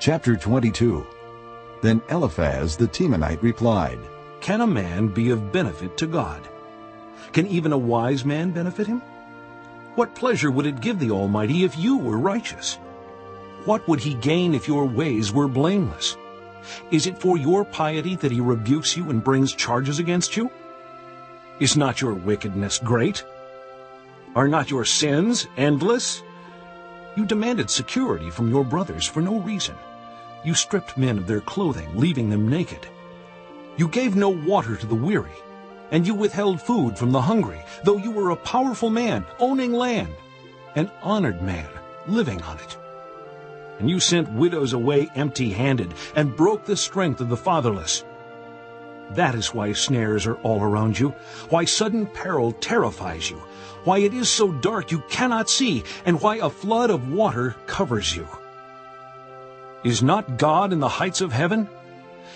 Chapter 22 Then Eliphaz the Temanite replied, Can a man be of benefit to God? Can even a wise man benefit him? What pleasure would it give the Almighty if you were righteous? What would he gain if your ways were blameless? Is it for your piety that he rebukes you and brings charges against you? Is not your wickedness great? Are not your sins endless? You demanded security from your brothers for no reason. You stripped men of their clothing, leaving them naked. You gave no water to the weary, and you withheld food from the hungry, though you were a powerful man, owning land, an honored man, living on it. And you sent widows away empty-handed, and broke the strength of the fatherless. That is why snares are all around you, why sudden peril terrifies you, why it is so dark you cannot see, and why a flood of water covers you. Is not God in the heights of heaven?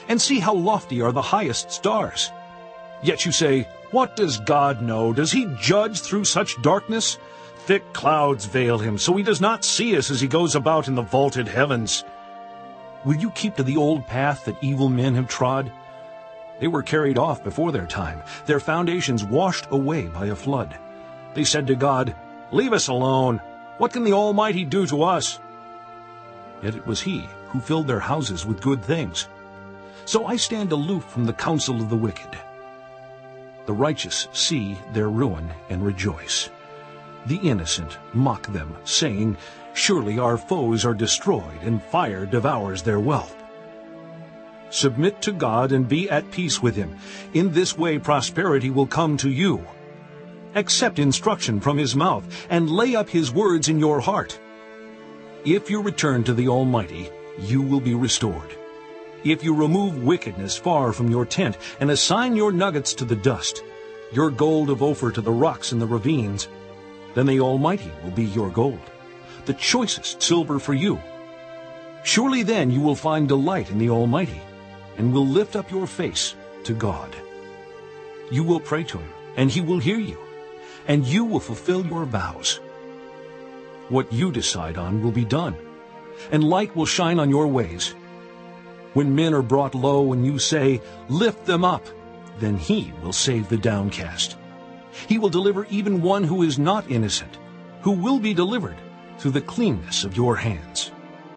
And see how lofty are the highest stars. Yet you say, What does God know? Does he judge through such darkness? Thick clouds veil him, so he does not see us as he goes about in the vaulted heavens. Will you keep to the old path that evil men have trod? They were carried off before their time, their foundations washed away by a flood. They said to God, Leave us alone. What can the Almighty do to us? Yet it was he who filled their houses with good things. So I stand aloof from the counsel of the wicked. The righteous see their ruin and rejoice. The innocent mock them, saying, Surely our foes are destroyed, and fire devours their wealth. Submit to God and be at peace with him. In this way prosperity will come to you. Accept instruction from his mouth, and lay up his words in your heart. If you return to the Almighty, you will be restored. If you remove wickedness far from your tent, and assign your nuggets to the dust, your gold of Ophir to the rocks and the ravines, then the Almighty will be your gold, the choicest silver for you. Surely then you will find delight in the Almighty, and will lift up your face to God. You will pray to him, and he will hear you, and you will fulfill your vows. What you decide on will be done, and light will shine on your ways. When men are brought low and you say, Lift them up, then he will save the downcast. He will deliver even one who is not innocent, who will be delivered through the cleanness of your hands.